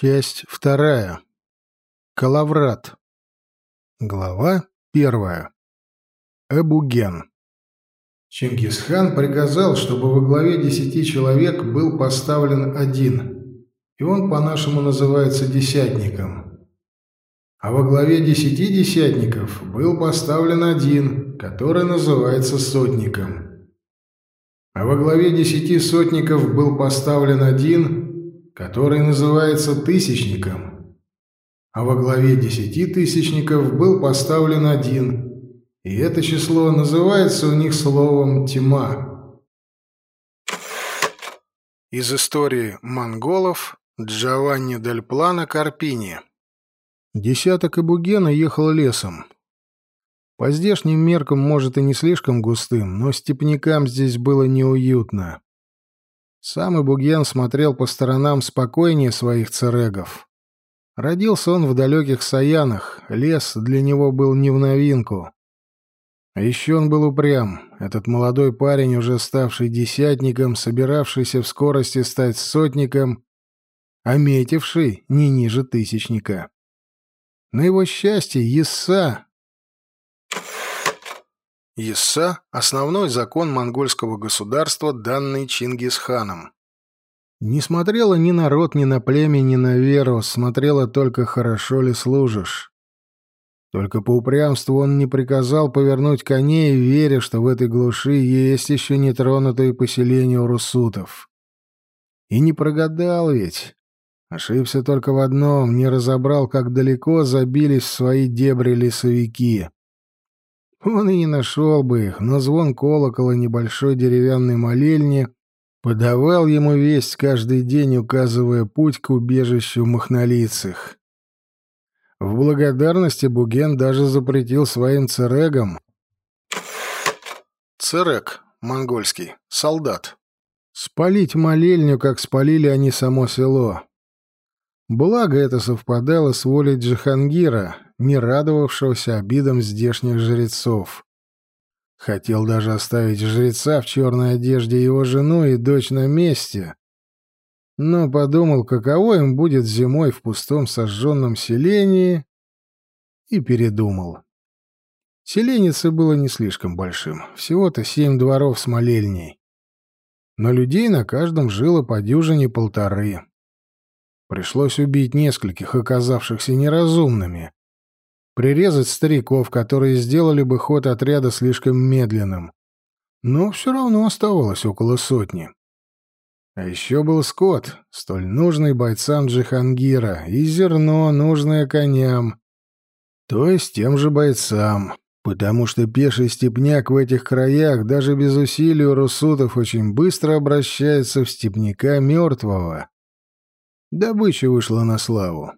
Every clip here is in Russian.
Часть вторая. Калаврат. Глава первая. Эбуген. Чингисхан приказал, чтобы во главе десяти человек был поставлен один, и он по-нашему называется десятником. А во главе десяти десятников был поставлен один, который называется сотником. А во главе десяти сотников был поставлен один, который называется тысячником, а во главе десяти тысячников был поставлен один, и это число называется у них словом «тьма». Из истории монголов Джованни Дель Плана Карпини. Десяток Эбугена ехал лесом. По здешним меркам, может, и не слишком густым, но степнякам здесь было неуютно. Сам Ибуген смотрел по сторонам спокойнее своих церегов. Родился он в далеких Саянах, лес для него был не в новинку. А еще он был упрям, этот молодой парень, уже ставший десятником, собиравшийся в скорости стать сотником, а метивший не ниже тысячника. На его счастье, Есса, Исса – основной закон монгольского государства, данный Чингисханом. Не смотрела ни на род, ни на племя, ни на веру, смотрела только, хорошо ли служишь. Только по упрямству он не приказал повернуть коней, веря, что в этой глуши есть еще нетронутые поселения у русутов. И не прогадал ведь. Ошибся только в одном, не разобрал, как далеко забились в свои дебри лесовики. Он и не нашел бы их, но звон колокола небольшой деревянной молельни подавал ему весть каждый день, указывая путь к убежищу махнолицых. В благодарности Буген даже запретил своим церегам Церек, монгольский, солдат. Спалить молельню, как спалили они само село. Благо это совпадало с волей Джихангира, не радовавшегося обидам здешних жрецов. Хотел даже оставить жреца в черной одежде его жену и дочь на месте, но подумал, каково им будет зимой в пустом сожженном селении, и передумал. Селенице было не слишком большим, всего-то семь дворов с молельней. Но людей на каждом жило по дюжине полторы. Пришлось убить нескольких, оказавшихся неразумными. Прирезать стариков, которые сделали бы ход отряда слишком медленным. Но все равно оставалось около сотни. А еще был скот, столь нужный бойцам Джихангира, и зерно, нужное коням. То есть тем же бойцам, потому что пеший степняк в этих краях даже без усилий русутов очень быстро обращается в степняка мертвого. Добыча вышла на славу.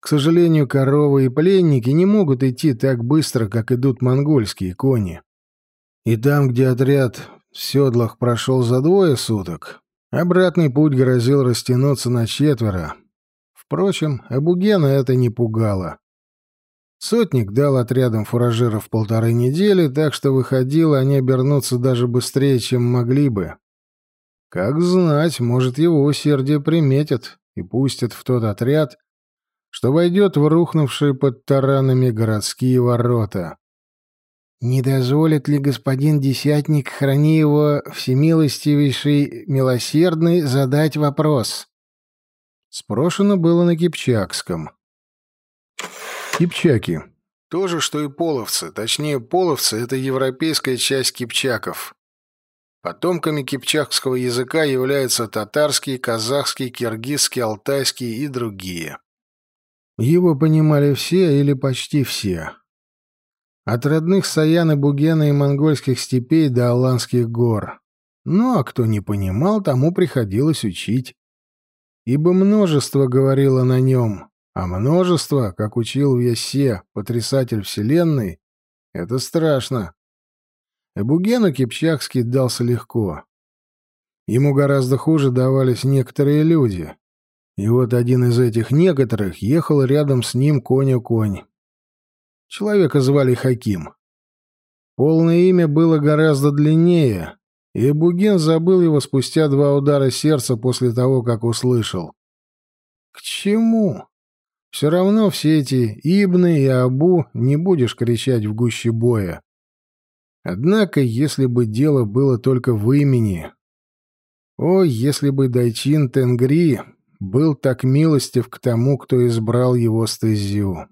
К сожалению, коровы и пленники не могут идти так быстро, как идут монгольские кони. И там, где отряд в седлах прошел за двое суток, обратный путь грозил растянуться на четверо. Впрочем, Абугена это не пугало. Сотник дал отрядам фуражиров полторы недели, так что выходило они обернуться даже быстрее, чем могли бы. Как знать, может, его усердие приметят и пустят в тот отряд, что войдет в рухнувшие под таранами городские ворота. «Не дозволит ли господин Десятник, храни его всемилостивейший милосердный, задать вопрос?» Спрошено было на кипчакском. Кипчаки. То же, что и половцы. Точнее, половцы — это европейская часть кипчаков. Потомками кипчакского языка являются татарский, казахский, киргизский, алтайский и другие. Его понимали все или почти все. От родных Саяны, Бугена и монгольских степей до Аланских гор. Ну а кто не понимал, тому приходилось учить. Ибо множество говорило на нем, а множество, как учил в Ясе, потрясатель вселенной, это страшно. Эбугену Кипчакский дался легко. Ему гораздо хуже давались некоторые люди. И вот один из этих некоторых ехал рядом с ним конь-конь. Человека звали Хаким. Полное имя было гораздо длиннее, и Эбуген забыл его спустя два удара сердца после того, как услышал. К чему? Все равно все эти Ибны и Абу не будешь кричать в гуще боя. Однако, если бы дело было только в имени... О, если бы Дайчин Тенгри был так милостив к тому, кто избрал его стезю.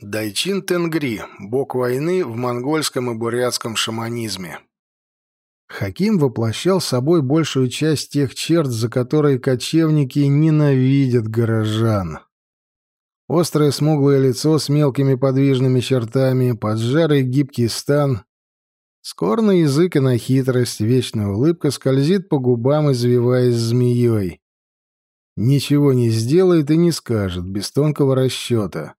Дайчин Тенгри — бог войны в монгольском и бурятском шаманизме. Хаким воплощал собой большую часть тех черт, за которые кочевники ненавидят горожан. Острое смуглое лицо с мелкими подвижными чертами, поджарый гибкий стан, скорный язык и на хитрость, вечная улыбка скользит по губам, извиваясь змеей. Ничего не сделает и не скажет, без тонкого расчета.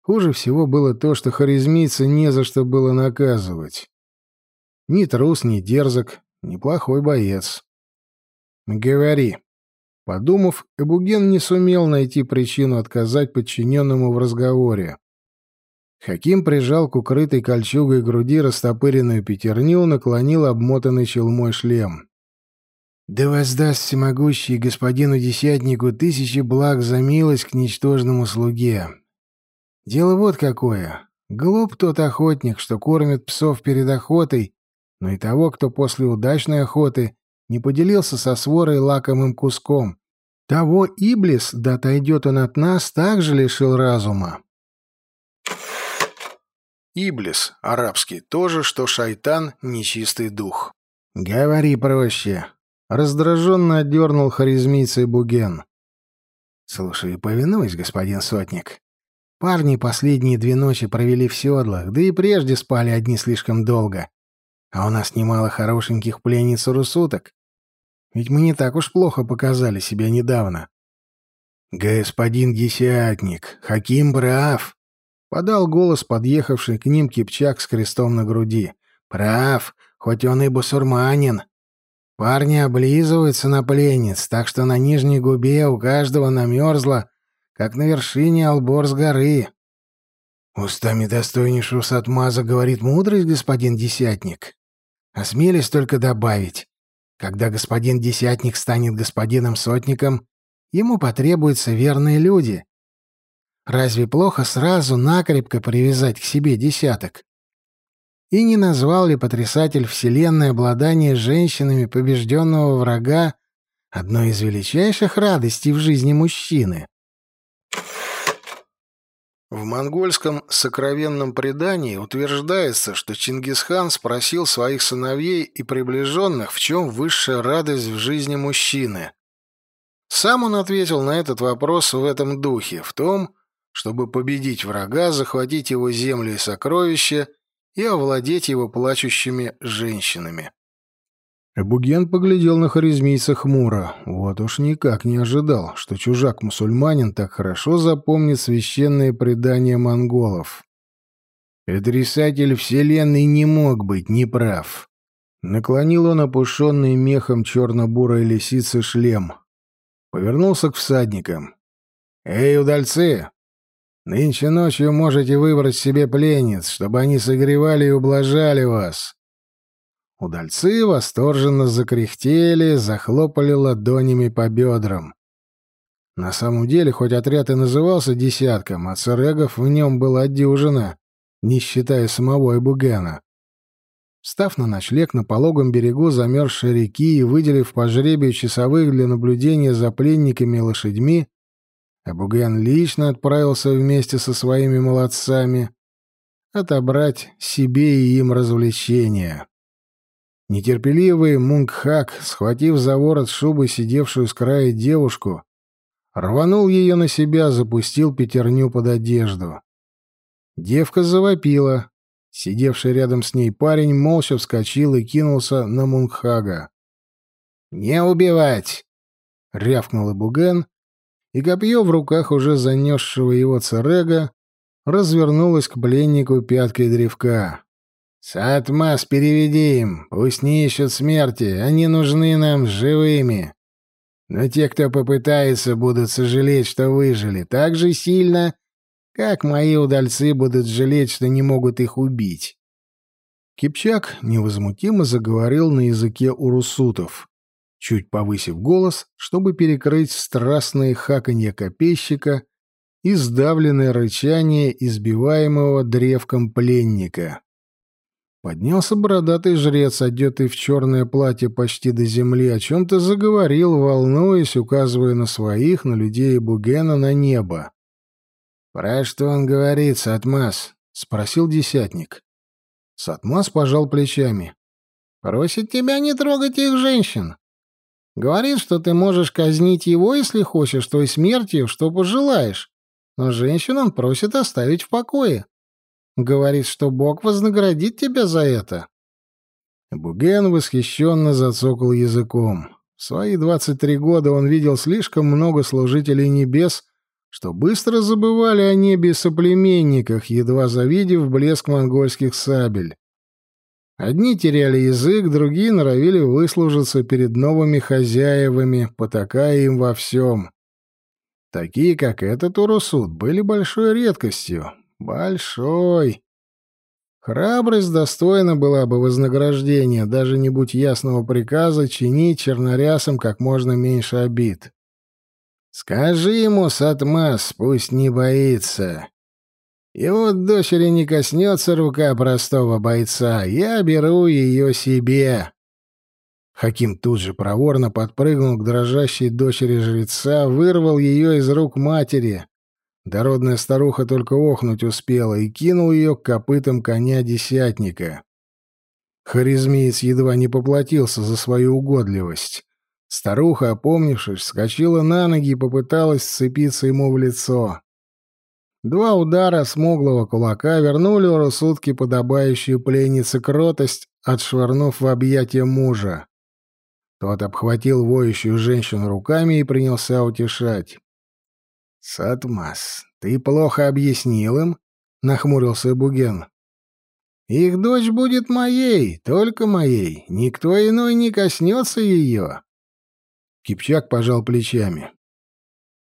Хуже всего было то, что харизмийца не за что было наказывать. Ни трус, ни дерзок, неплохой боец. «Говори». Подумав, Эбуген не сумел найти причину отказать подчиненному в разговоре. Хаким прижал к укрытой кольчугой груди растопыренную пятерню, наклонил обмотанный челмой шлем. «Да воздаст всемогущий господину десятнику тысячи благ за милость к ничтожному слуге. Дело вот какое. Глуп тот охотник, что кормит псов перед охотой, но и того, кто после удачной охоты не поделился со сворой лакомым куском. Того Иблис, да отойдет он от нас, также лишил разума. Иблис, арабский, тоже, что шайтан, нечистый дух. «Говори проще», — раздраженно отдернул харизмийцей Буген. «Слушай, повинуюсь, господин сотник. Парни последние две ночи провели в седлах, да и прежде спали одни слишком долго. А у нас немало хорошеньких пленниц урусуток. Ведь мы не так уж плохо показали себя недавно. «Господин Десятник, Хаким прав», — подал голос подъехавший к ним кипчак с крестом на груди. «Прав, хоть он и бусурманин. Парни облизываются на пленниц, так что на нижней губе у каждого намерзло, как на вершине Албор с горы». «Устами достойнейшего сатмаза говорит мудрость, господин Десятник», Осмелюсь только добавить, когда господин Десятник станет господином Сотником, ему потребуются верные люди. Разве плохо сразу накрепко привязать к себе десяток? И не назвал ли потрясатель Вселенной обладание женщинами побежденного врага одной из величайших радостей в жизни мужчины? В монгольском сокровенном предании утверждается, что Чингисхан спросил своих сыновей и приближенных, в чем высшая радость в жизни мужчины. Сам он ответил на этот вопрос в этом духе, в том, чтобы победить врага, захватить его земли и сокровища и овладеть его плачущими женщинами. Эбуген поглядел на харизмийца хмуро. Вот уж никак не ожидал, что чужак-мусульманин так хорошо запомнит священные предания монголов. Отрицатель вселенной не мог быть неправ. Наклонил он опушенный мехом черно-бурой лисицы шлем. Повернулся к всадникам. «Эй, удальцы! Нынче ночью можете выбрать себе пленниц, чтобы они согревали и ублажали вас. Удальцы восторженно закряхтели, захлопали ладонями по бедрам. На самом деле, хоть отряд и назывался десятком, а царегов в нем была дюжина, не считая самого Эбугена. Встав на ночлег на пологом берегу замерзшей реки и выделив по жребию часовых для наблюдения за пленниками и лошадьми, Эбуген лично отправился вместе со своими молодцами отобрать себе и им развлечения. Нетерпеливый Мунгхак, схватив за ворот шубы сидевшую с края девушку, рванул ее на себя, запустил пятерню под одежду. Девка завопила. Сидевший рядом с ней парень молча вскочил и кинулся на Мунгхага. «Не убивать!» — рявкнул Буген, и копье в руках уже занесшего его царега развернулось к пленнику пяткой древка. «Сатмас, переведи им, пусть не ищут смерти, они нужны нам живыми. Но те, кто попытается, будут сожалеть, что выжили, так же сильно, как мои удальцы будут жалеть, что не могут их убить». Кипчак невозмутимо заговорил на языке урусутов. Чуть повысив голос, чтобы перекрыть страстные хаканье копейщика и сдавленное рычание избиваемого древком пленника. Поднялся бородатый жрец, одетый в черное платье почти до земли, о чем-то заговорил, волнуясь, указывая на своих, на людей Бугена, на небо. «Про что он говорит, Сатмас?» — спросил десятник. Сатмас пожал плечами. «Просит тебя не трогать их женщин. Говорит, что ты можешь казнить его, если хочешь, той смертью, что пожелаешь. Но женщин он просит оставить в покое. Говорит, что Бог вознаградит тебя за это. Буген восхищенно зацокал языком. В свои двадцать три года он видел слишком много служителей небес, что быстро забывали о небе и соплеменниках, едва завидев блеск монгольских сабель. Одни теряли язык, другие норовили выслужиться перед новыми хозяевами, потакая им во всем. Такие, как этот Урусут, были большой редкостью, Большой. Храбрость достойна была бы вознаграждения, даже не будь ясного приказа чинить чернорясам как можно меньше обид. Скажи ему, Сатмас, пусть не боится. Его дочери не коснется рука простого бойца, я беру ее себе. Хаким тут же проворно подпрыгнул к дрожащей дочери жреца, вырвал ее из рук матери, Дородная старуха только охнуть успела и кинул ее к копытам коня десятника. Харизмиец едва не поплатился за свою угодливость. Старуха, опомнившись, вскочила на ноги и попыталась сцепиться ему в лицо. Два удара смуглого кулака вернули у рассудки подобающую пленнице кротость, отшвырнув в объятия мужа. Тот обхватил воющую женщину руками и принялся утешать. «Сатмас, ты плохо объяснил им?» — нахмурился Буген. «Их дочь будет моей, только моей. Никто иной не коснется ее». Кипчак пожал плечами.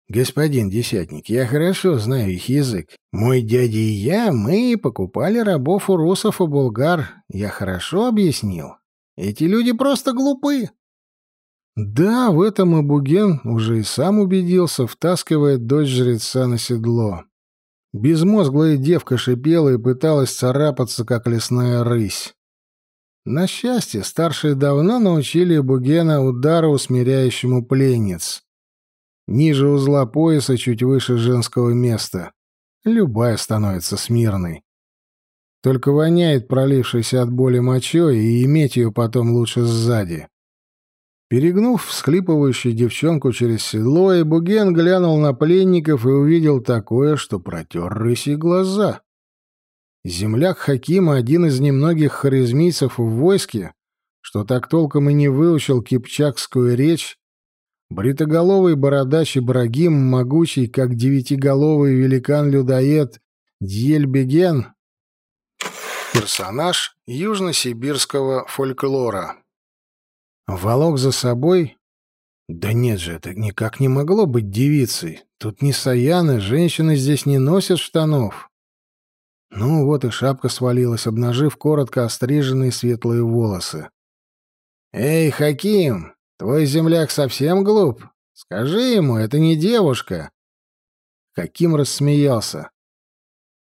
«Господин Десятник, я хорошо знаю их язык. Мой дядя и я, мы покупали рабов у русов и булгар. Я хорошо объяснил. Эти люди просто глупы. Да, в этом и Буген уже и сам убедился, втаскивая дочь жреца на седло. Безмозглая девка шипела и пыталась царапаться, как лесная рысь. На счастье, старшие давно научили Бугена удару, усмиряющему пленниц. Ниже узла пояса, чуть выше женского места. Любая становится смирной. Только воняет пролившейся от боли мочой, и иметь ее потом лучше сзади. Перегнув всхлипывающую девчонку через седло, и Буген глянул на пленников и увидел такое, что протер рыси глаза. Земляк Хакима, один из немногих харизмийцев в войске, что так толком и не выучил кипчакскую речь, бритоголовый бородач Ибрагим, могучий, как девятиголовый великан-людоед Дьельбеген, персонаж южносибирского фольклора. Волок за собой? Да нет же, это никак не могло быть девицей. Тут не саяны, женщины здесь не носят штанов. Ну вот и шапка свалилась, обнажив коротко остриженные светлые волосы. «Эй, Хаким, твой земляк совсем глуп? Скажи ему, это не девушка!» Хаким рассмеялся.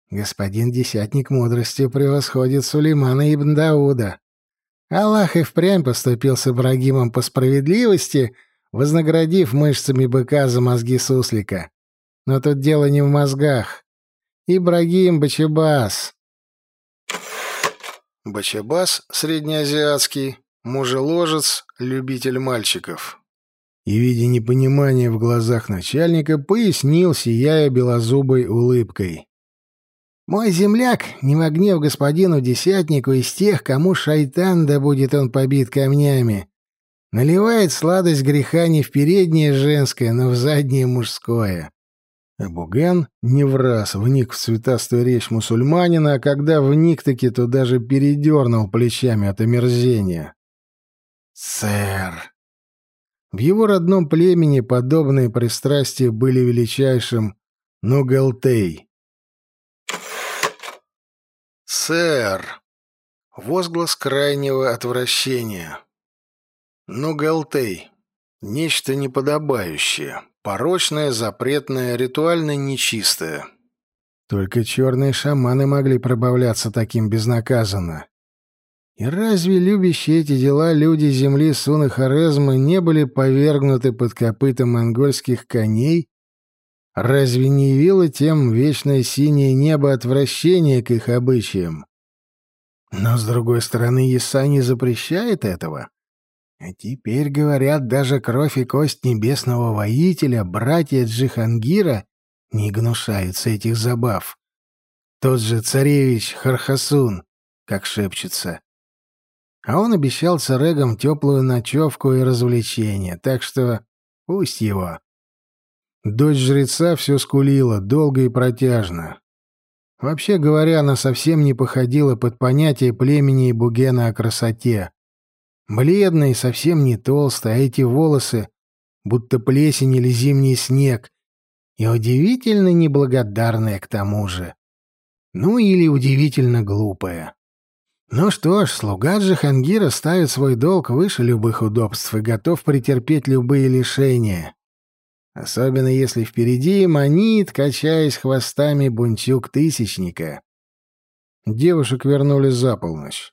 «Господин Десятник мудростью превосходит Сулеймана ибн Дауда. Аллах и впрямь поступил с Ибрагимом по справедливости, вознаградив мышцами быка за мозги суслика. Но тут дело не в мозгах. Ибрагим Бачебас. Бачебас — среднеазиатский, мужеложец, любитель мальчиков. И, видя непонимание в глазах начальника, пояснил, сияя белозубой улыбкой. Мой земляк, не во гнев господину десятнику из тех, кому шайтан да будет он побит камнями, наливает сладость греха не в переднее женское, но в заднее мужское. А Буган не в раз вник в цветастую речь мусульманина, а когда вник-таки, то даже передернул плечами от омерзения. «Сэр!» В его родном племени подобные пристрастия были величайшим Нугалтей. «Сэр!» Возглас крайнего отвращения. «Ну, Галтей, Нечто неподобающее, порочное, запретное, ритуально нечистое. Только черные шаманы могли пробавляться таким безнаказанно. И разве любящие эти дела люди земли Суны Хорезма не были повергнуты под копыта монгольских коней? Разве не явило тем вечное синее небо отвращение к их обычаям? Но, с другой стороны, Иса не запрещает этого. А теперь, говорят, даже кровь и кость небесного воителя, братья Джихангира, не гнушаются этих забав. Тот же царевич Хархасун, как шепчется. А он обещал царегам теплую ночевку и развлечения, так что пусть его. Дочь жреца все скулила, долго и протяжно. Вообще говоря, она совсем не походила под понятие племени и Бугена о красоте. Бледная и совсем не толстая, а эти волосы, будто плесень или зимний снег, и удивительно неблагодарная к тому же. Ну или удивительно глупая. Ну что ж, слуга Джихангира ставит свой долг выше любых удобств и готов претерпеть любые лишения. Особенно если впереди манит, качаясь хвостами бунчук Тысячника. Девушек вернули за полночь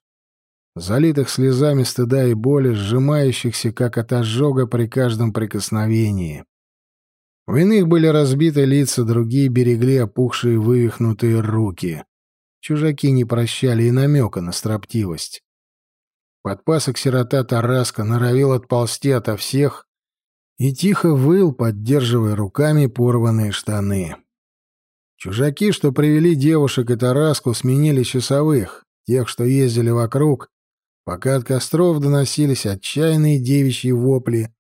залитых слезами стыда и боли, сжимающихся, как от ожога при каждом прикосновении. У иных были разбиты лица, другие берегли опухшие вывихнутые руки. Чужаки не прощали и намека на строптивость. Подпасок сирота Тараска норовил отползти ото всех и тихо выл, поддерживая руками порванные штаны. Чужаки, что привели девушек и Тараску, сменили часовых, тех, что ездили вокруг, пока от костров доносились отчаянные девичьи вопли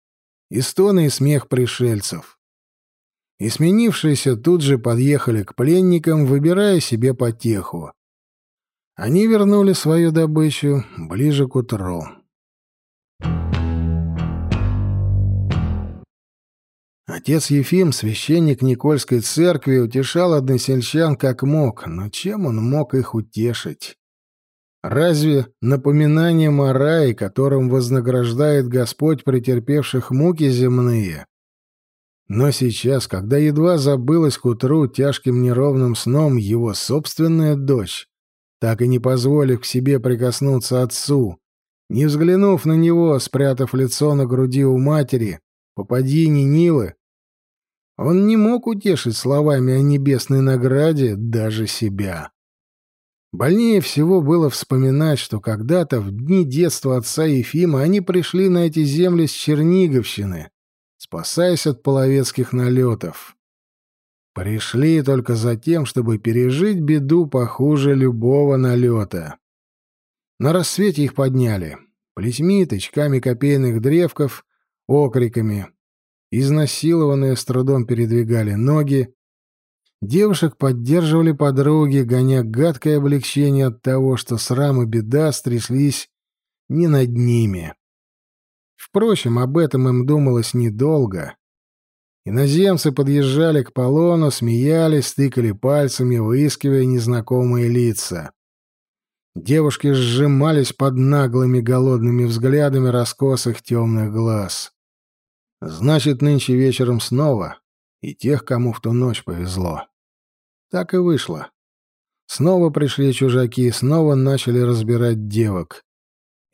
и стоны и смех пришельцев. И сменившиеся тут же подъехали к пленникам, выбирая себе потеху. Они вернули свою добычу ближе к утру. Отец Ефим, священник Никольской церкви, утешал односельчан как мог, но чем он мог их утешить? Разве напоминанием о рае, которым вознаграждает Господь претерпевших муки земные? Но сейчас, когда едва забылась к утру тяжким неровным сном его собственная дочь, так и не позволив к себе прикоснуться отцу, не взглянув на него, спрятав лицо на груди у матери, попадьини Нилы, он не мог утешить словами о небесной награде даже себя. Больнее всего было вспоминать, что когда-то в дни детства отца Ефима они пришли на эти земли с Черниговщины, спасаясь от половецких налетов. Пришли только за тем, чтобы пережить беду похуже любого налета. На рассвете их подняли. Плетьми, тычками копейных древков, окриками. Изнасилованные с трудом передвигали ноги, Девушек поддерживали подруги, гоня гадкое облегчение от того, что срам и беда стряслись не над ними. Впрочем, об этом им думалось недолго. Иноземцы подъезжали к полону, смеялись, стыкали пальцами, выискивая незнакомые лица. Девушки сжимались под наглыми голодными взглядами раскосых темных глаз. Значит, нынче вечером снова и тех, кому в ту ночь повезло. Так и вышло. Снова пришли чужаки, снова начали разбирать девок.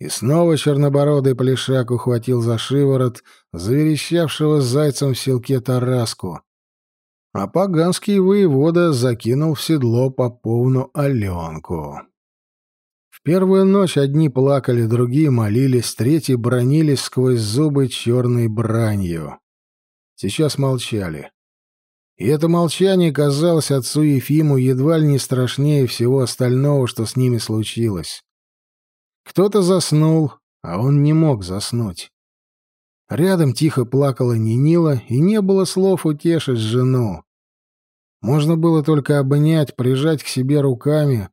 И снова чернобородый плешак ухватил за шиворот заверещавшего зайцем в селке Тараску. А поганский воевода закинул в седло поповну Аленку. В первую ночь одни плакали, другие молились, третьи бронились сквозь зубы черной бранью. Сейчас молчали. И это молчание казалось отцу Ефиму едва ли не страшнее всего остального, что с ними случилось. Кто-то заснул, а он не мог заснуть. Рядом тихо плакала Нинила, и не было слов утешить жену. Можно было только обнять, прижать к себе руками,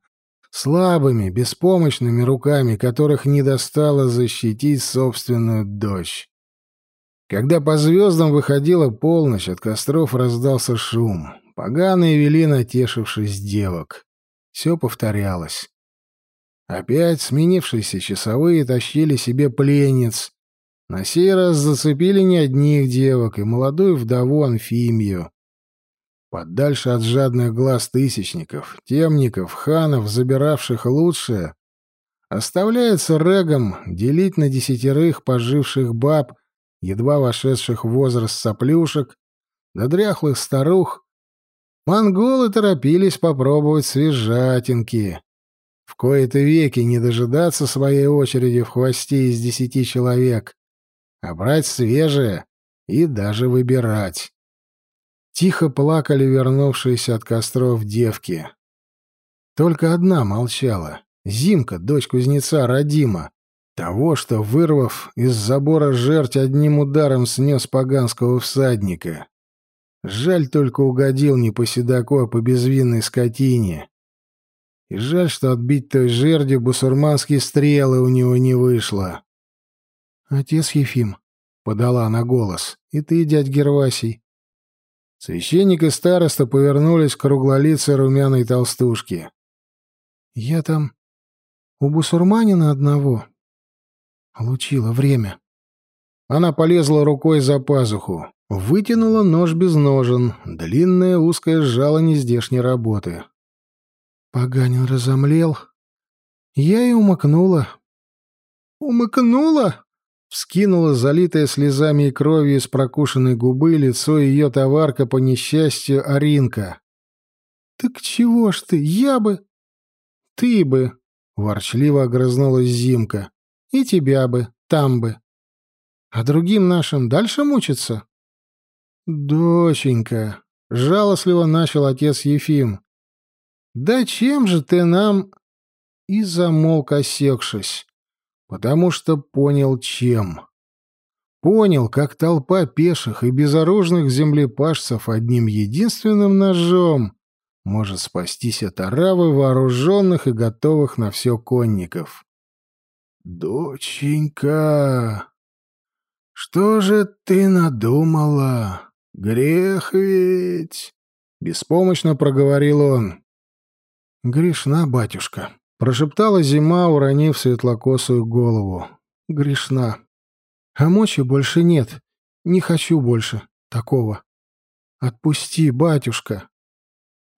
слабыми, беспомощными руками, которых не достало защитить собственную дочь. Когда по звездам выходила полночь, от костров раздался шум. Поганые вели натешившись девок. Все повторялось. Опять сменившиеся часовые тащили себе пленниц, На сей раз зацепили не одних девок и молодую вдову Анфимию. Подальше от жадных глаз тысячников, темников, ханов, забиравших лучшее, оставляется регом делить на десятерых поживших баб, едва вошедших в возраст соплюшек, до дряхлых старух. Монголы торопились попробовать свежатинки. В кои-то веки не дожидаться своей очереди в хвосте из десяти человек, а брать свежее и даже выбирать. Тихо плакали вернувшиеся от костров девки. Только одна молчала. Зимка, дочь кузнеца Радима, того, что, вырвав из забора жерть, одним ударом снес поганского всадника. Жаль только угодил не по седаку, а по безвинной скотине. И жаль, что отбить той жерди бусурманские стрелы у него не вышло. «Отец Ефим», — подала она голос, — «и ты, дядь Гервасий, Священник и староста повернулись к круглолицей румяной толстушке. «Я там у бусурманина одного. Лучила время». Она полезла рукой за пазуху, вытянула нож без ножен, длинное узкое жало нездешней работы. Поганин разомлел. Я и умыкнула. «Умыкнула?» Вскинула залитая слезами и кровью из прокушенной губы лицо ее товарка по несчастью Аринка. «Так чего ж ты? Я бы...» «Ты бы...» — ворчливо огрызнулась Зимка. «И тебя бы, там бы. А другим нашим дальше мучиться?» «Доченька...» — жалостливо начал отец Ефим. «Да чем же ты нам...» И замолк, осекшись потому что понял, чем. Понял, как толпа пеших и безоружных землепашцев одним единственным ножом может спастись от оравы вооруженных и готовых на все конников. «Доченька, что же ты надумала? Грех ведь!» — беспомощно проговорил он. «Грешна, батюшка», Прошептала зима, уронив светлокосую голову. Грешна. А мочи больше нет. Не хочу больше такого. Отпусти, батюшка.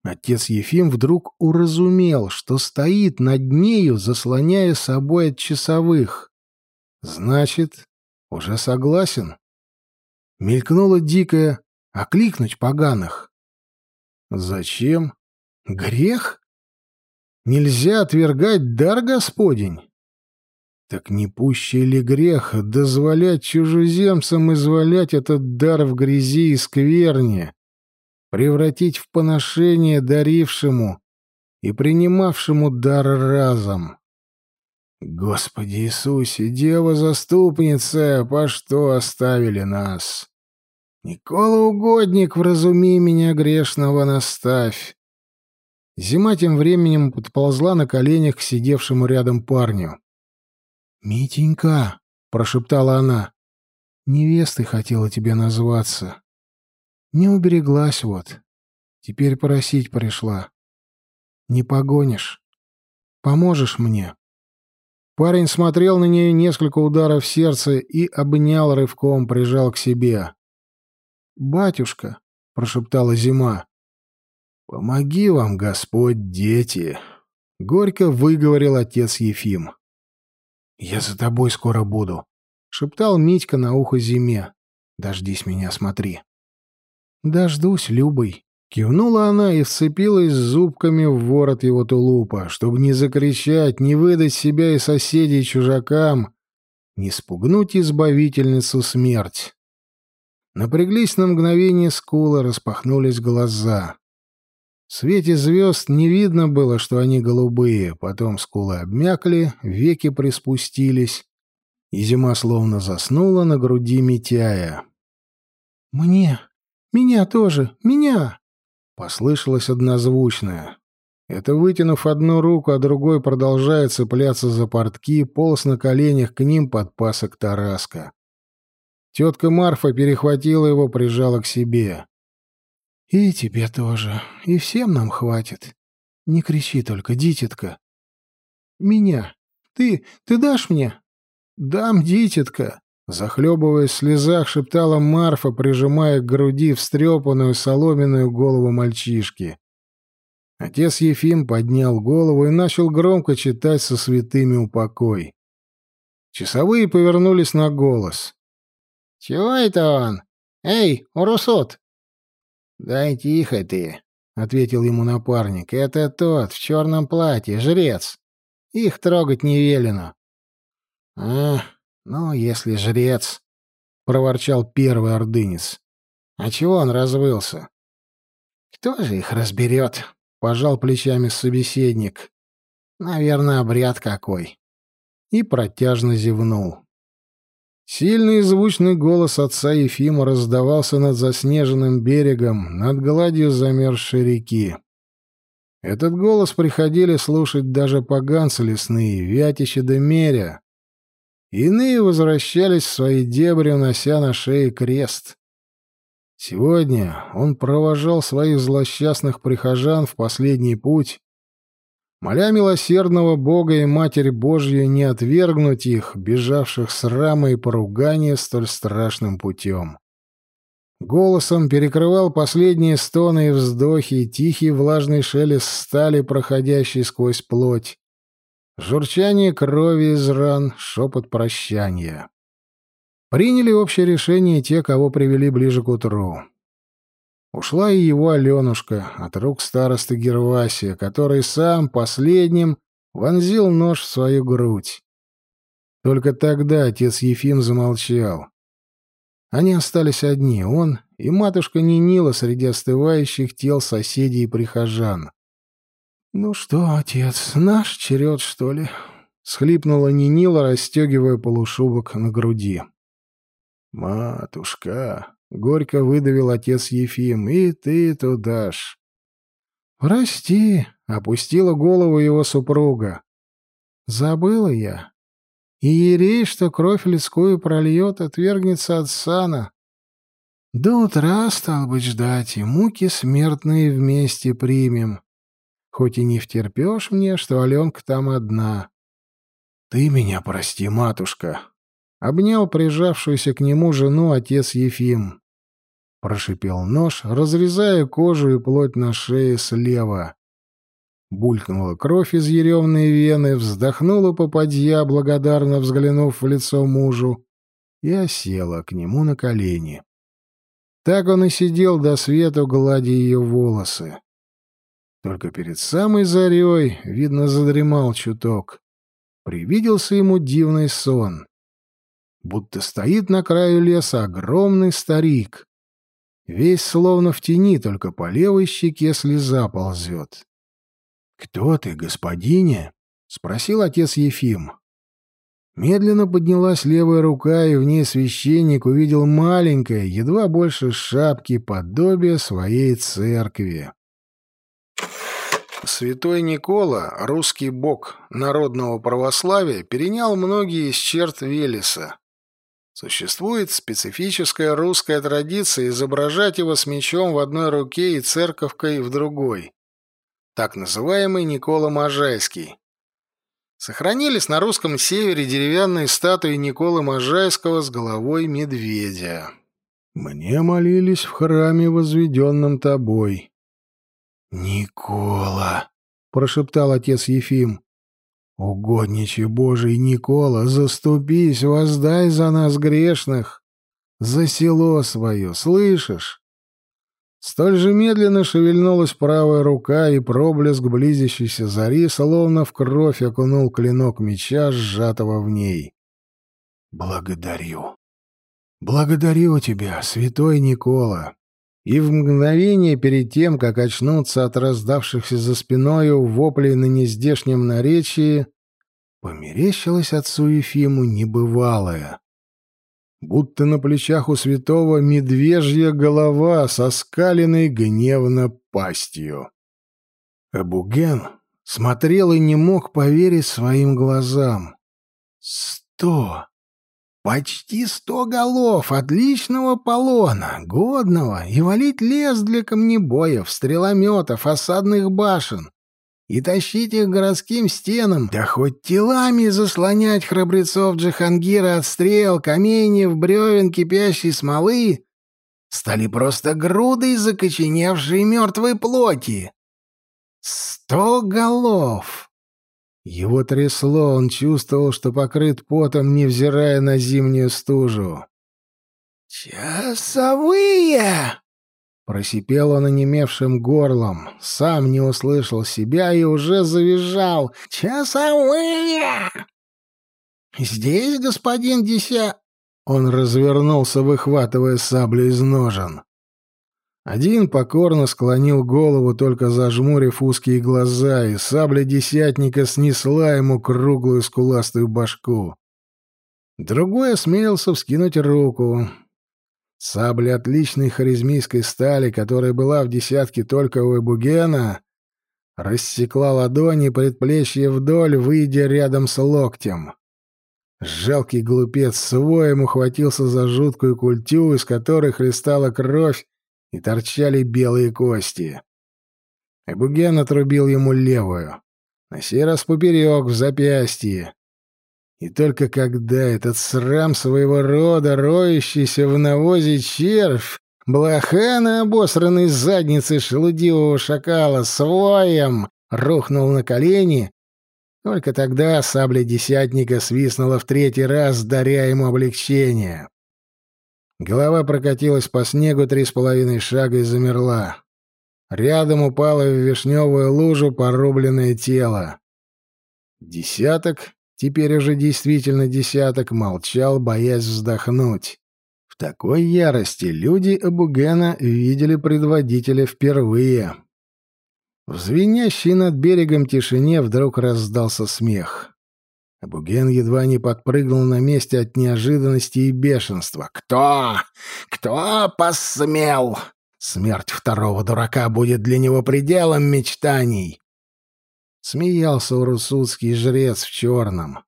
Отец Ефим вдруг уразумел, что стоит над нею, заслоняя собой от часовых. Значит, уже согласен. Мелькнула дикая окликнуть поганых. Зачем? Грех? Нельзя отвергать дар Господень. Так не пуще ли грех дозволять чужеземцам извалять этот дар в грязи и скверне, превратить в поношение дарившему и принимавшему дар разом? Господи Иисусе, Дева-заступница, по что оставили нас? Никола Угодник, вразуми меня грешного наставь. Зима тем временем подползла на коленях к сидевшему рядом парню. «Митенька», — прошептала она, — «невестой хотела тебе назваться. Не убереглась вот. Теперь просить пришла. Не погонишь. Поможешь мне?» Парень смотрел на нее несколько ударов в сердце и обнял рывком, прижал к себе. «Батюшка», — прошептала Зима, «Помоги вам, Господь, дети!» — горько выговорил отец Ефим. «Я за тобой скоро буду», — шептал Митька на ухо зиме. «Дождись меня, смотри». «Дождусь, Любой», — кивнула она и вцепилась зубками в ворот его тулупа, чтобы не закричать, не выдать себя и соседей чужакам, не спугнуть избавительницу смерть. Напряглись на мгновение скулы, распахнулись глаза. В свете звезд не видно было, что они голубые, потом скулы обмякли, веки приспустились, и зима словно заснула на груди Митяя. «Мне! Меня тоже! Меня!» — послышалось однозвучное. Это, вытянув одну руку, а другой продолжая цепляться за портки, полз на коленях к ним под пасок Тараска. Тетка Марфа перехватила его, прижала к себе. «И тебе тоже. И всем нам хватит. Не кричи только, дитятка». «Меня. Ты... ты дашь мне?» «Дам, дитятка». Захлебываясь в слезах, шептала Марфа, прижимая к груди встрепанную соломенную голову мальчишки. Отец Ефим поднял голову и начал громко читать со святыми упокой. Часовые повернулись на голос. «Чего это он? Эй, Урусот!» «Дай тихо ты», — ответил ему напарник. «Это тот, в черном платье, жрец. Их трогать не велено». «А, ну, если жрец», — проворчал первый ордынец. «А чего он развылся?» «Кто же их разберет?» — пожал плечами собеседник. «Наверное, обряд какой». И протяжно зевнул. Сильный и звучный голос отца Ефима раздавался над заснеженным берегом, над гладью замерзшей реки. Этот голос приходили слушать даже поганцы лесные, вятичи да меря. Иные возвращались в свои дебри, унося на шее крест. Сегодня он провожал своих злосчастных прихожан в последний путь моля милосердного Бога и Матерь Божью не отвергнуть их, бежавших с рамы и поругания столь страшным путем. Голосом перекрывал последние стоны и вздохи, и тихий влажный шелест стали, проходящий сквозь плоть, журчание крови из ран, шепот прощания. Приняли общее решение те, кого привели ближе к утру. Ушла и его Аленушка от рук старосты Гервасия, который сам последним вонзил нож в свою грудь. Только тогда отец Ефим замолчал. Они остались одни, он и матушка Нинила среди остывающих тел соседей и прихожан. «Ну что, отец, наш черед, что ли?» — схлипнула Нинила, расстегивая полушубок на груди. «Матушка!» Горько выдавил отец Ефим. «И ты туда ж». «Прости», — опустила голову его супруга. «Забыла я. И ерей, что кровь людскую прольет, отвергнется от сана. До утра, стал быть, ждать, и муки смертные вместе примем. Хоть и не втерпешь мне, что Аленка там одна. Ты меня прости, матушка». Обнял прижавшуюся к нему жену отец Ефим. Прошипел нож, разрезая кожу и плоть на шее слева. Булькнула кровь из еревной вены, вздохнула попадья, благодарно взглянув в лицо мужу, и осела к нему на колени. Так он и сидел до свету, гладя ее волосы. Только перед самой зарей, видно, задремал чуток. Привиделся ему дивный сон. Будто стоит на краю леса огромный старик, Весь словно в тени, только по левой щеке слеза ползет. «Кто ты, господине?» — спросил отец Ефим. Медленно поднялась левая рука, и в ней священник увидел маленькое, едва больше шапки, подобие своей церкви. Святой Никола, русский бог народного православия, перенял многие из черт Велеса, Существует специфическая русская традиция изображать его с мечом в одной руке и церковкой в другой. Так называемый Никола Можайский. Сохранились на русском севере деревянные статуи Николы Можайского с головой медведя. «Мне молились в храме, возведенном тобой». «Никола!» — прошептал отец Ефим. Угодничий Божий Никола, заступись, воздай за нас грешных, за село свое, слышишь? Столь же медленно шевельнулась правая рука, и проблеск близящейся зари словно в кровь окунул клинок меча, сжатого в ней. «Благодарю. Благодарю тебя, святой Никола!» И в мгновение перед тем, как очнуться от раздавшихся за спиною воплей на нездешнем наречии, померещилось отцу Ефиму небывалое. Будто на плечах у святого медвежья голова со скаленной гневно пастью. Абуген смотрел и не мог поверить своим глазам. «Сто! Почти сто голов отличного полона, годного, и валить лес для камнебоев, стрелометов, осадных башен. и тащить их городским стенам, да хоть телами заслонять храбрецов Джихангира от стрел, каменьев, бревен, кипящей смолы, стали просто грудой закоченевшей мертвой плоти. Сто голов! Его трясло, он чувствовал, что покрыт потом, невзирая на зимнюю стужу. «Часовые!» Просипел он онемевшим горлом, сам не услышал себя и уже завизжал. «Часовые!» «Здесь, господин Деся...» Он развернулся, выхватывая саблю из ножен. Один покорно склонил голову, только зажмурив узкие глаза, и сабля десятника снесла ему круглую скуластую башку. Другой осмелился вскинуть руку. Сабля отличной харизмийской стали, которая была в десятке только у Эбугена, рассекла ладони предплечье вдоль, выйдя рядом с локтем. Жалкий глупец своем ухватился за жуткую культю, из которой хлестала кровь, и торчали белые кости. Эбуген отрубил ему левую, на сей раз поперек, в запястье. И только когда этот срам своего рода, роющийся в навозе червь, блоха на обосранной заднице шелудивого шакала своем рухнул на колени, только тогда сабля десятника свистнула в третий раз, даря ему облегчение. Голова прокатилась по снегу три с половиной шага и замерла. Рядом упало в вишневую лужу порубленное тело. Десяток, теперь уже действительно десяток, молчал, боясь вздохнуть. В такой ярости люди Абугена видели предводителя впервые. В звенящей над берегом тишине вдруг раздался смех. Абуген едва не подпрыгнул на месте от неожиданности и бешенства. «Кто? Кто посмел? Смерть второго дурака будет для него пределом мечтаний!» Смеялся урусутский жрец в черном.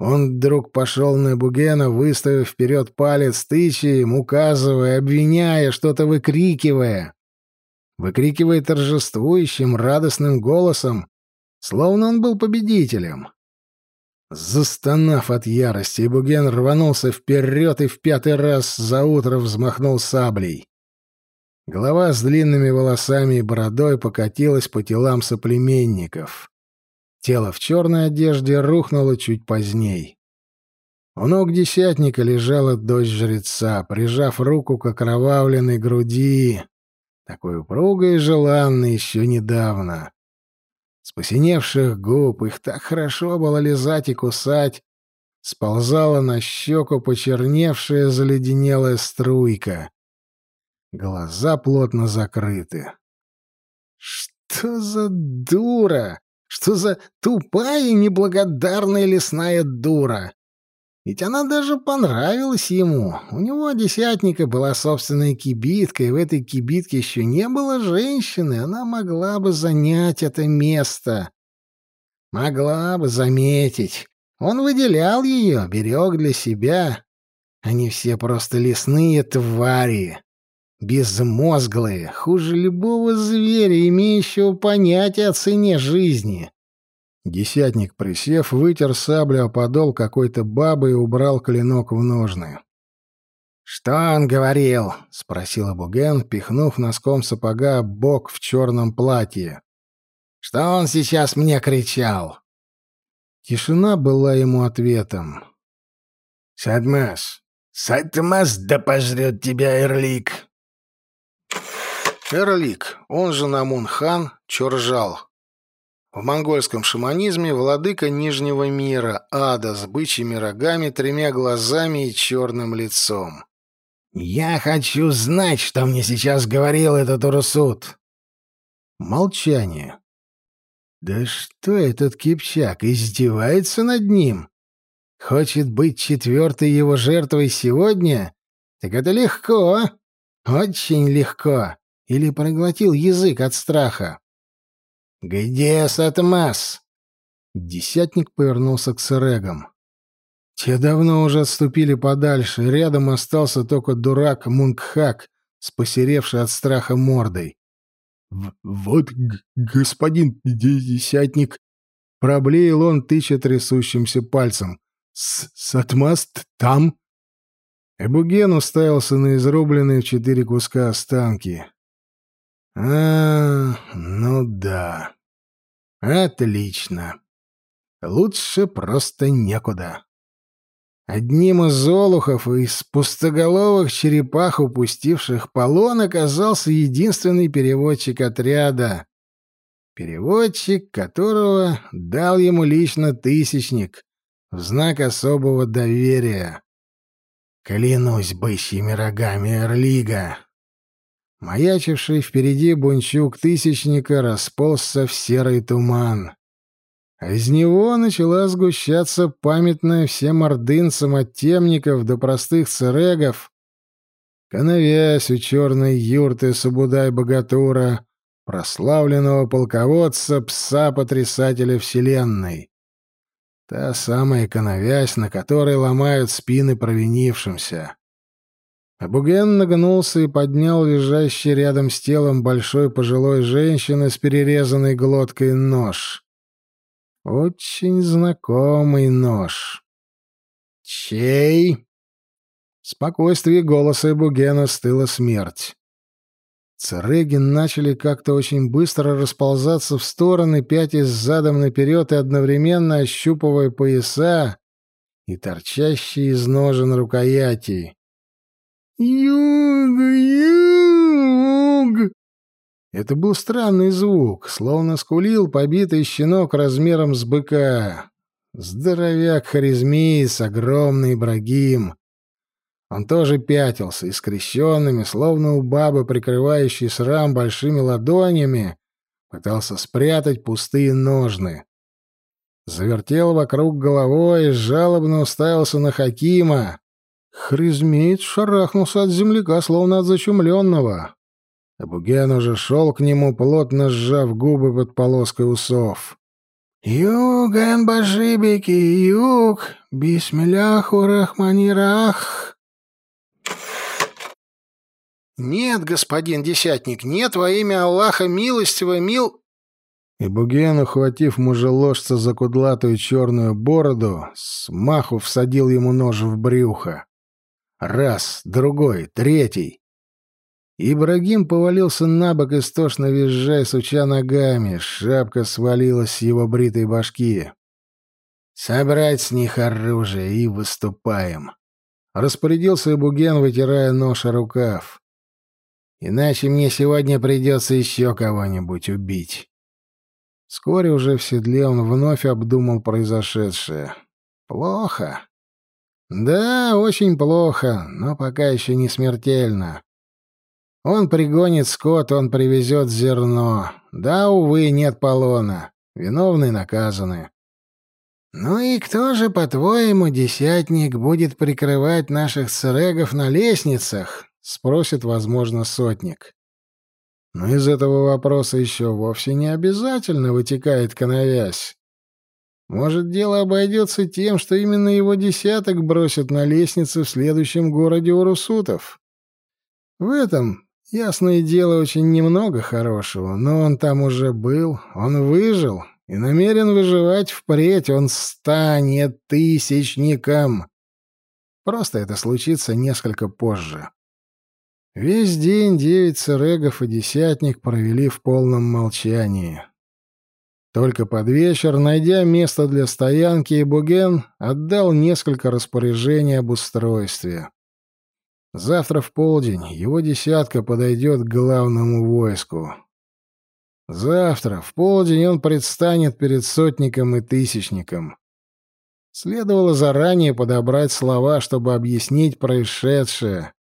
Он вдруг пошел на Бугена, выставив вперед палец, тыча указывая, обвиняя, что-то выкрикивая. Выкрикивая торжествующим, радостным голосом, словно он был победителем. Застонав от ярости, Буген рванулся вперед и в пятый раз за утро взмахнул саблей. Голова с длинными волосами и бородой покатилась по телам соплеменников. Тело в черной одежде рухнуло чуть поздней. У ног десятника лежала дочь жреца, прижав руку к окровавленной груди, такой упругой и желанной еще недавно. С посиневших губ их так хорошо было лизать и кусать, сползала на щеку почерневшая заледенелая струйка. Глаза плотно закрыты. Что за дура? Что за тупая неблагодарная лесная дура? Ведь она даже понравилась ему. У него, десятника, была собственная кибитка, и в этой кибитке еще не было женщины. Она могла бы занять это место. Могла бы заметить. Он выделял ее, берег для себя. Они все просто лесные твари. Безмозглые, хуже любого зверя, имеющего понятие о цене жизни. Десятник, присев, вытер саблю о подол какой-то бабы и убрал клинок в ножны. «Что он говорил?» — спросил Абуген, пихнув носком сапога бок в черном платье. «Что он сейчас мне кричал?» Тишина была ему ответом. «Садмас! Садмас да пожрет тебя, Эрлик!» Эрлик, он же Намун-хан, Чоржал, в монгольском шаманизме владыка Нижнего мира, ада с бычьими рогами, тремя глазами и черным лицом. «Я хочу знать, что мне сейчас говорил этот Урусут!» Молчание. «Да что этот Кипчак, издевается над ним? Хочет быть четвертой его жертвой сегодня? Так это легко, очень легко. Или проглотил язык от страха?» «Где Сатмас?» Десятник повернулся к сэрегам. Те давно уже отступили подальше, рядом остался только дурак Мунгхак с посеревшей от страха мордой. «Вот, господин десятник!» — проблеял он, тыча трясущимся пальцем. «Сатмаст там?» Эбуген уставился на изрубленные в четыре куска останки. «А, ну да. Отлично. Лучше просто некуда». Одним из олухов из пустоголовых черепах, упустивших полон, оказался единственный переводчик отряда. Переводчик, которого дал ему лично Тысячник в знак особого доверия. Клянусь бычьими рогами Эрлига. Маячивший впереди бунчук Тысячника расползся в серый туман из него начала сгущаться памятная всем ордынцам от темников до простых церегов, коновязь у черной юрты Сабудай-Богатура, прославленного полководца, пса-потрясателя вселенной. Та самая коновязь, на которой ломают спины провинившимся. Абуген нагнулся и поднял лежащий рядом с телом большой пожилой женщины с перерезанной глоткой нож. Очень знакомый нож. Чей? В спокойствии голоса Бугена стыла смерть. Цереги начали как-то очень быстро расползаться в стороны, пятясь задом наперед и одновременно ощупывая пояса и торчащие из ножен рукояти. «Юг, юг!» Это был странный звук, словно скулил побитый щенок размером с быка. Здоровяк Харизмиец, огромный Ибрагим. Он тоже пятился, и скрещенными, словно у бабы, прикрывающей срам большими ладонями, пытался спрятать пустые ножны. Завертел вокруг головой и жалобно уставился на Хакима. Хризмеец шарахнулся от земляка, словно от зачумленного. Абуген уже шел к нему, плотно сжав губы под полоской усов. «Юг, Энбашибики, юг, бисмилляху рахманирах!» «Нет, господин десятник, нет, во имя Аллаха милостивого мил...» И Буген, ухватив мужеложца за кудлатую черную бороду, смаху всадил ему нож в брюхо. Раз, другой, третий. Ибрагим повалился на бок, истошно визжая, суча ногами. Шапка свалилась с его бритой башки. «Собрать с них оружие и выступаем», — распорядился Ибуген, вытирая нож о рукав. «Иначе мне сегодня придется еще кого-нибудь убить». Вскоре уже в седле он вновь обдумал произошедшее. «Плохо». «Да, очень плохо, но пока еще не смертельно». Он пригонит скот, он привезет зерно. Да, увы, нет полона. Виновные наказаны. «Ну и кто же, по-твоему, десятник, будет прикрывать наших срегов на лестницах?» — спросит, возможно, сотник. Но из этого вопроса еще вовсе не обязательно вытекает коновязь. Может, дело обойдется тем, что именно его десяток бросят на лестнице в следующем городе Урусутов. В этом Ясное дело, очень немного хорошего, но он там уже был, он выжил и намерен выживать впредь, он станет тысячником. Просто это случится несколько позже. Весь день девять церегов и десятник провели в полном молчании. Только под вечер, найдя место для стоянки, Буген отдал несколько распоряжений об устройстве. Завтра в полдень его десятка подойдет к главному войску. Завтра в полдень он предстанет перед сотником и тысячником. Следовало заранее подобрать слова, чтобы объяснить происшедшее.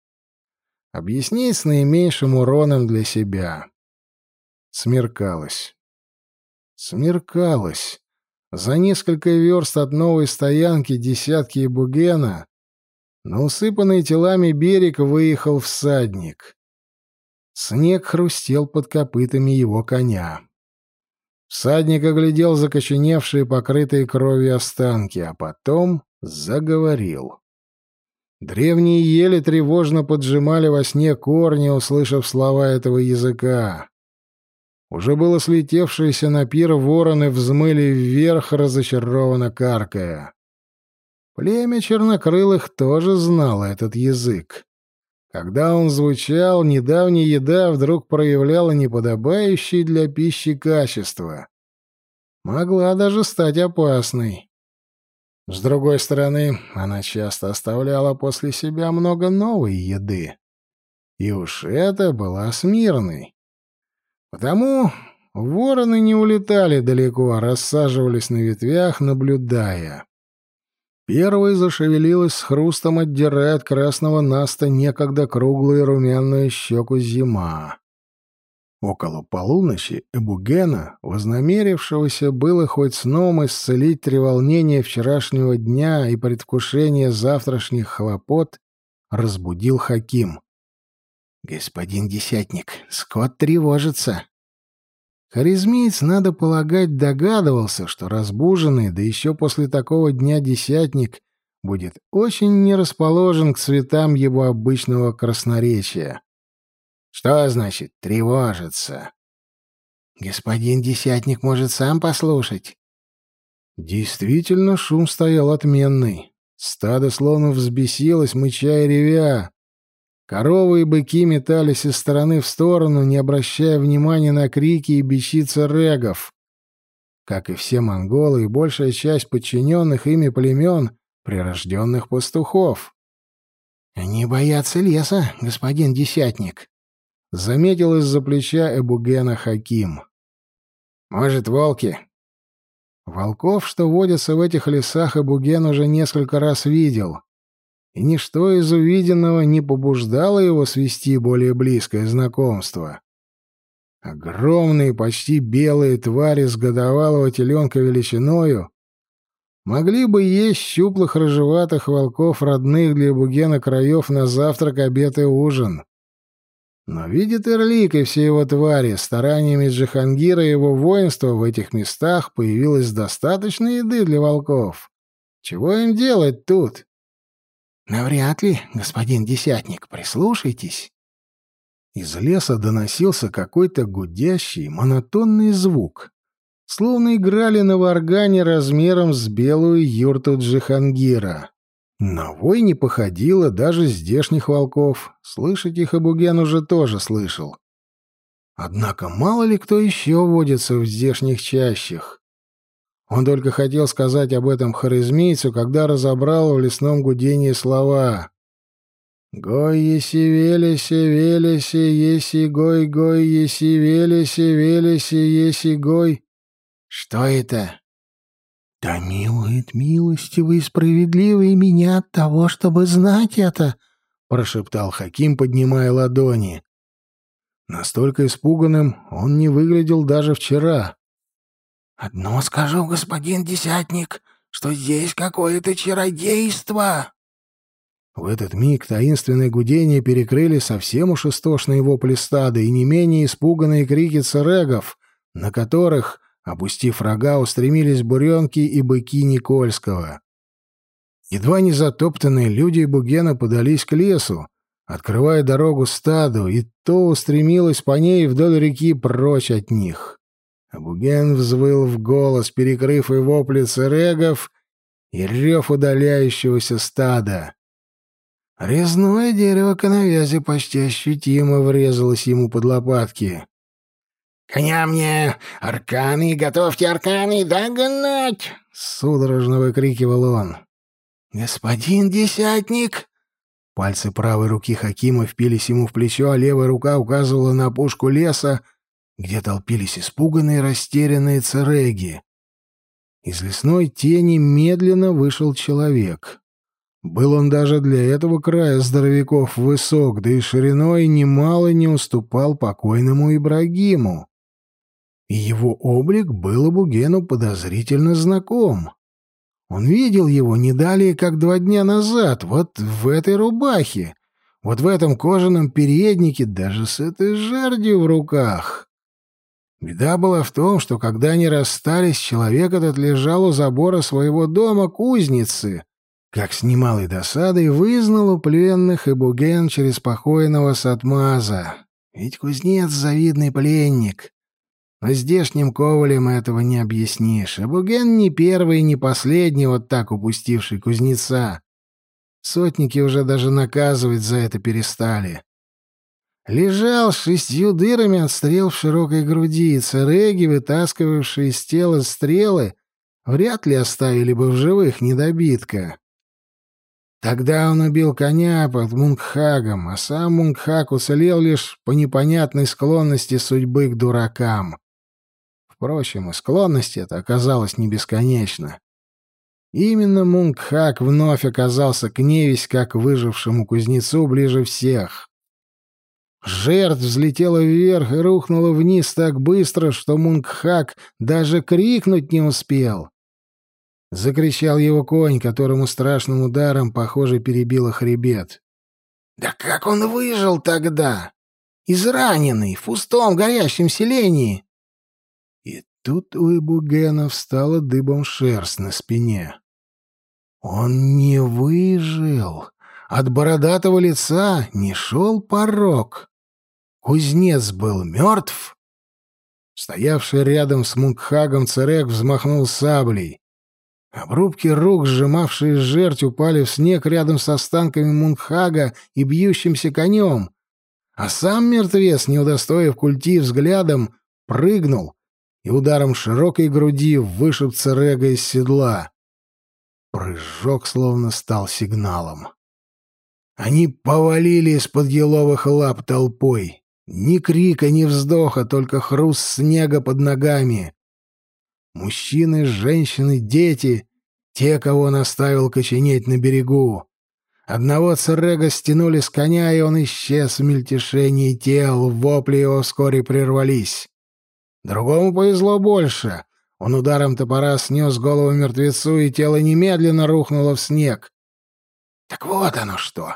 Объяснить с наименьшим уроном для себя. Смеркалось. Смеркалось. За несколько верст от новой стоянки десятки и Бугена на усыпанный телами берег выехал всадник. Снег хрустел под копытами его коня. Всадник оглядел закоченевшие, покрытые кровью останки, а потом заговорил. Древние ели тревожно поджимали во сне корни, услышав слова этого языка. Уже было слетевшиеся на пир вороны взмыли вверх, разочарованно каркая. Племя чернокрылых тоже знало этот язык. Когда он звучал, недавняя еда вдруг проявляла неподобающее для пищи качество. Могла даже стать опасной. С другой стороны, она часто оставляла после себя много новой еды. И уж это была смирной. Потому вороны не улетали далеко, а рассаживались на ветвях, наблюдая. Первой зашевелилась с хрустом, отдирая от красного наста некогда круглую румяную щеку зима. Около полуночи Эбугена, вознамерившегося было хоть сном исцелить треволнение вчерашнего дня и предвкушение завтрашних хлопот, разбудил Хаким. «Господин Десятник, скот тревожится». Харизмиец, надо полагать, догадывался, что разбуженный, да еще после такого дня Десятник, будет очень не расположен к цветам его обычного красноречия. Что значит тревожиться? Господин Десятник может сам послушать. Действительно, шум стоял отменный. Стадо словно взбесилось, мыча и ревя. Коровы и быки метались из стороны в сторону, не обращая внимания на крики и бесицы регов. Как и все монголы и большая часть подчиненных ими племен, прирожденных пастухов. «Они боятся леса, господин Десятник», заметил из-за плеча Эбугена Хаким. «Может, волки?» Волков, что водятся в этих лесах, Эбуген уже несколько раз видел, и ничто из увиденного не побуждало его свести более близкое знакомство. Огромные, почти белые твари с годовалого теленка величиною могли бы есть щуплых рыжеватых волков родных для Бугена краев на завтрак, обед и ужин. Но видит Эрлик и все его твари, стараниями Джихангира и его воинства в этих местах появилось достаточно еды для волков. Чего им делать тут? Навряд ли, господин Десятник, прислушайтесь. Из леса доносился какой-то гудящий, монотонный звук. Словно играли на варгане размером с белую юрту Джихангира. На вой не походило даже здешних волков. Слышать их Абуген уже тоже слышал. Однако мало ли кто еще водится в здешних чащах. Он только хотел сказать об этом харизмийцу, когда разобрал в лесном гудении слова. «Гой еси велеси велеси еси гой гой еси велеси велеси еси гой». «Что это?» Да милует милостивый и справедливый меня от того, чтобы знать это, — прошептал Хаким, поднимая ладони. Настолько испуганным он не выглядел даже вчера. «Одно скажу, господин Десятник, что здесь какое-то чародейство!» В этот миг таинственное гудение перекрыли совсем уж истошные вопли стада и не менее испуганные крики царегов, на которых Опустив рога, устремились буренки и быки Никольского. Едва не затоптанные люди Бугена подались к лесу, открывая дорогу стаду, и то устремилось по ней вдоль реки прочь от них. А Буген взвыл в голос, перекрыв и вопли церегов, и рев удаляющегося стада. Резное дерево коновязи почти ощутимо врезалось ему под лопатки. «Коня мне! Арканы! Готовьте арканы! Догнать!» — судорожно выкрикивал он. «Господин десятник!» Пальцы правой руки Хакима впились ему в плечо, а левая рука указывала на пушку леса, где толпились испуганные растерянные цереги. Из лесной тени медленно вышел человек. Был он даже для этого края здоровяков высок, да и шириной немало не уступал покойному Ибрагиму и его облик был Бугену подозрительно знаком. Он видел его не далее, как два дня назад, вот в этой рубахе, вот в этом кожаном переднике, даже с этой жердью в руках. Беда была в том, что когда они расстались, человек этот лежал у забора своего дома кузницы, как с немалой досадой вызнал у пленных и Буген через покойного Сатмаза. Ведь кузнец — завидный пленник. Но здешним ковалем этого не объяснишь. А Буген не первый и не последний вот так упустивший кузнеца. Сотники уже даже наказывать за это перестали. Лежал с шестью дырами от стрел в широкой груди, и цареги, вытаскивавшие из тела стрелы, вряд ли оставили бы в живых недобитка. Тогда он убил коня под Мунгхагом, а сам Мунгхаг уцелел лишь по непонятной склонности судьбы к дуракам. Впрочем, и склонность эта оказалась не бесконечна. Именно Мунгхак вновь оказался к невесть как выжившему кузнецу ближе всех. Жертв взлетела вверх и рухнула вниз так быстро, что Мунгхак даже крикнуть не успел. Закричал его конь, которому страшным ударом, похоже, перебило хребет. «Да как он выжил тогда? Израненный, в пустом горящем селении!» И тут у Эбугена встала дыбом шерсть на спине. Он не выжил. От бородатого лица не шел порог. Кузнец был мертв. Стоявший рядом с Мунгхагом Церек взмахнул саблей. Обрубки рук, сжимавшие жерть, упали в снег рядом с останками Мунгхага и бьющимся конем. А сам мертвец, не удостоив культи взглядом, прыгнул и ударом широкой груди вышиб Церега из седла. Прыжок словно стал сигналом. Они повалили из-под еловых лап толпой. Ни крика, ни вздоха, только хруст снега под ногами. Мужчины, женщины, дети — те, кого он оставил коченеть на берегу. Одного церега стянули с коня, и он исчез в мельтешении тел, вопли его вскоре прервались. Другому повезло больше. Он ударом топора снес голову мертвецу, и тело немедленно рухнуло в снег. Так вот оно что.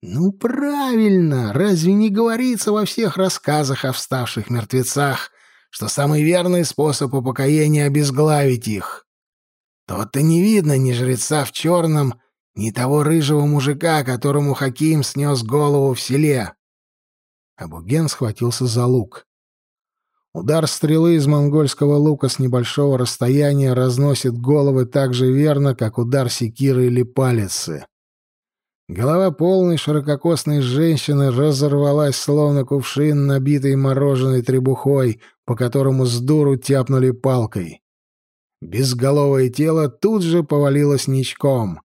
Ну, правильно, разве не говорится во всех рассказах о вставших мертвецах, что самый верный способ упокоения — обезглавить их? Тот-то не видно ни жреца в черном, ни того рыжего мужика, которому Хаким снес голову в селе. Абуген схватился за лук. Удар стрелы из монгольского лука с небольшого расстояния разносит головы так же верно, как удар секиры или палицы. Голова полной ширококосной женщины разорвалась, словно кувшин, набитый мороженой требухой, по которому с дуру тяпнули палкой. Безголовое тело тут же повалилось ничком.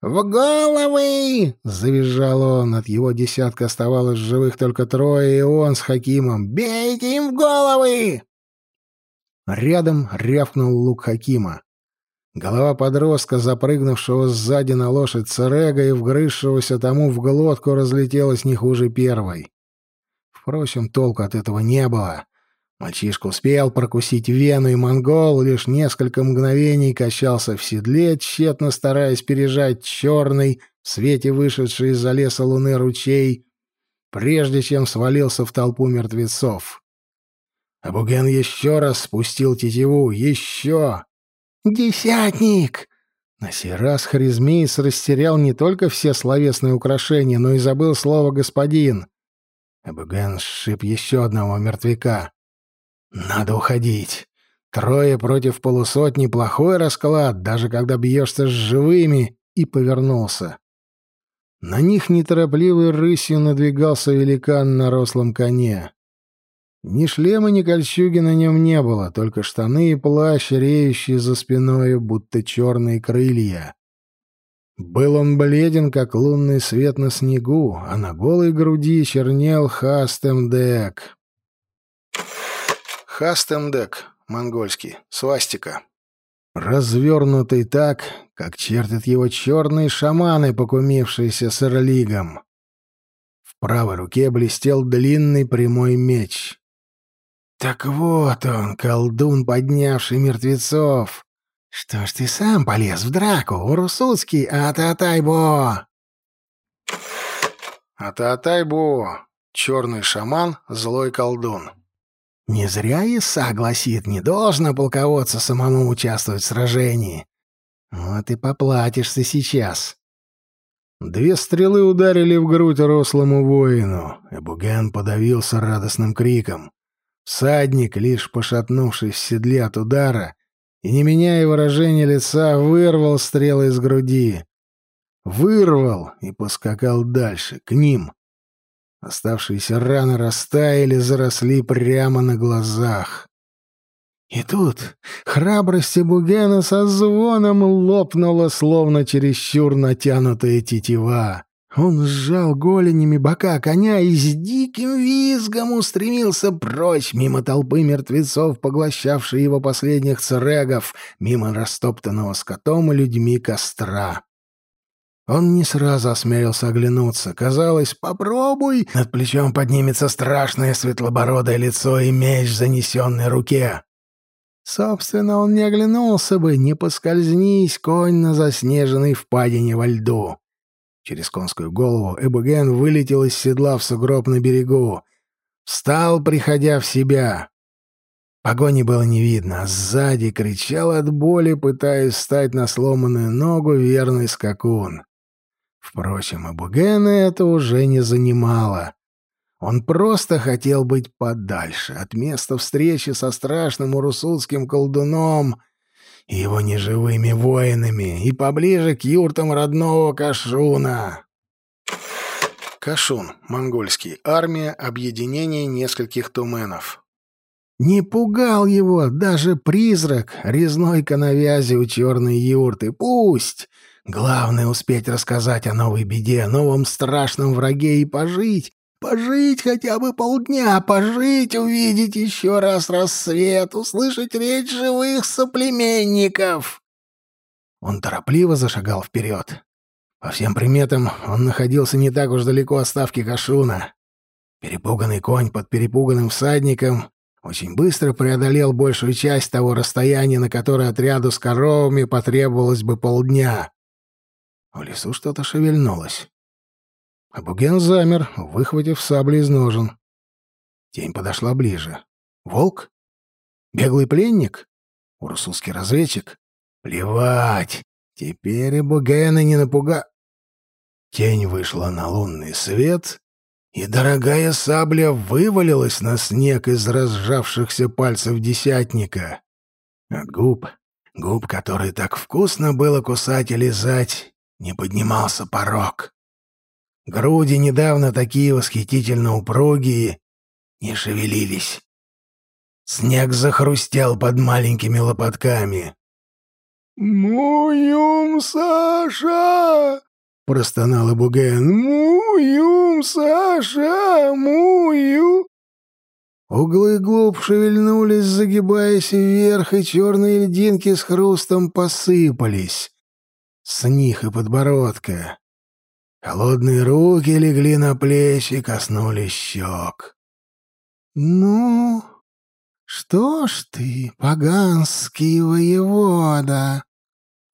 «В головы!» — завизжал он. От его десятка оставалось живых только трое, и он с Хакимом. «Бейте им в головы!» Рядом рявкнул лук Хакима. Голова подростка, запрыгнувшего сзади на лошадь Церега и вгрызшегося тому в глотку, разлетелась не хуже первой. Впрочем, толку от этого не было. Мальчишка успел прокусить вену, и монгол лишь несколько мгновений качался в седле, тщетно стараясь пережать черный, в свете вышедший из-за леса луны ручей, прежде чем свалился в толпу мертвецов. Абуген еще раз спустил тетиву. Еще! «Десятник!» На сей раз Харизмеец растерял не только все словесные украшения, но и забыл слово «господин». Абуген сшиб еще одного мертвяка. Надо уходить. Трое против полусотни — плохой расклад, даже когда бьешься с живыми, и повернулся. На них неторопливой рысью надвигался великан на рослом коне. Ни шлема, ни кольчуги на нем не было, только штаны и плащ, реющие за спиной, будто черные крылья. Был он бледен, как лунный свет на снегу, а на голой груди чернел хастемдек. Хастемдек, монгольский, свастика. Развернутый так, как чертят его черные шаманы, покумившиеся с эрлигом. В правой руке блестел длинный прямой меч. Так вот он, колдун, поднявший мертвецов. Что ж ты сам полез в драку, Урусуцкий Ататайбо? Ататайбо, черный шаман, злой колдун. Не зря Иса гласит, не должно полководцу самому участвовать в сражении. Вот и поплатишься сейчас. Две стрелы ударили в грудь рослому воину. Эбуген подавился радостным криком. Всадник, лишь пошатнувшись в седле от удара и не меняя выражения лица, вырвал стрелы из груди. Вырвал и поскакал дальше, к ним. Оставшиеся раны растаяли, заросли прямо на глазах. И тут храбрость Бугена со звоном лопнула, словно чересчур натянутая тетива. Он сжал голенями бока коня и с диким визгом устремился прочь мимо толпы мертвецов, поглощавшей его последних црегов, мимо растоптанного скотом и людьми костра. Он не сразу осмелился оглянуться. Казалось, попробуй, над плечом поднимется страшное светлобородое лицо и меч, занесенный руке. Собственно, он не оглянулся бы, не поскользнись конь на заснеженной впадине во льду. Через конскую голову Эбуген вылетел из седла в сугроб на берегу. Встал, приходя в себя. Погони было не видно, а сзади кричал от боли, пытаясь встать на сломанную ногу верный скакун. Впрочем, Эбугена это уже не занимало. Он просто хотел быть подальше от места встречи со страшным урусутским колдуном — и его неживыми воинами, и поближе к юртам родного Кашуна. Кашун, монгольский, армия, объединение нескольких туменов. Не пугал его даже призрак резной коновязи у черной юрты. Пусть! Главное успеть рассказать о новой беде, новом страшном враге и пожить, Пожить хотя бы полдня, пожить, увидеть еще раз рассвет, услышать речь живых соплеменников. Он торопливо зашагал вперед. По всем приметам, он находился не так уж далеко от ставки Кашуна. Перепуганный конь под перепуганным всадником очень быстро преодолел большую часть того расстояния, на которое отряду с коровами потребовалось бы полдня. В лесу что-то шевельнулось. Абуген замер, выхватив сабли из ножен. Тень подошла ближе. Волк? Беглый пленник? Урсульский разведчик? Плевать! Теперь Абугена не напуга... Тень вышла на лунный свет, и дорогая сабля вывалилась на снег из разжавшихся пальцев десятника. От губ, губ, которые так вкусно было кусать и лизать, не поднимался порог. Груди, недавно такие восхитительно упругие, не шевелились. Снег захрустел под маленькими лопатками. «Муюм, Саша!» — простонал Буген. «Муюм, Саша! Мую!» Углы губ шевельнулись, загибаясь вверх, и черные льдинки с хрустом посыпались. С них и подбородка. Холодные руки легли на плечи, коснулись щек. «Ну, что ж ты, поганский воевода?»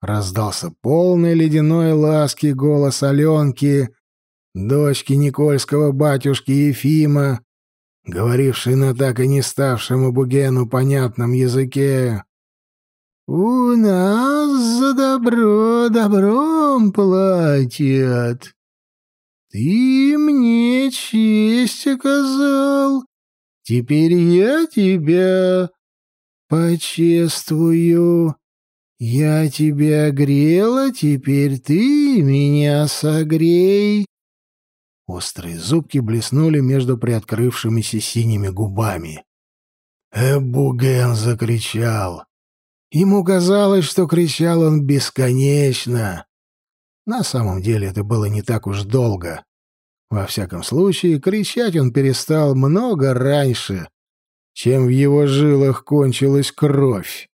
Раздался полный ледяной ласки голос Аленки, дочки Никольского батюшки Ефима, говорившей на так и не ставшему Бугену понятном языке. «У нас за добро добром платят. Ты мне честь оказал, теперь я тебя почествую. Я тебя грела, теперь ты меня согрей». Острые зубки блеснули между приоткрывшимися синими губами. Эбуген закричал. Ему казалось, что кричал он бесконечно. На самом деле это было не так уж долго. Во всяком случае, кричать он перестал много раньше, чем в его жилах кончилась кровь.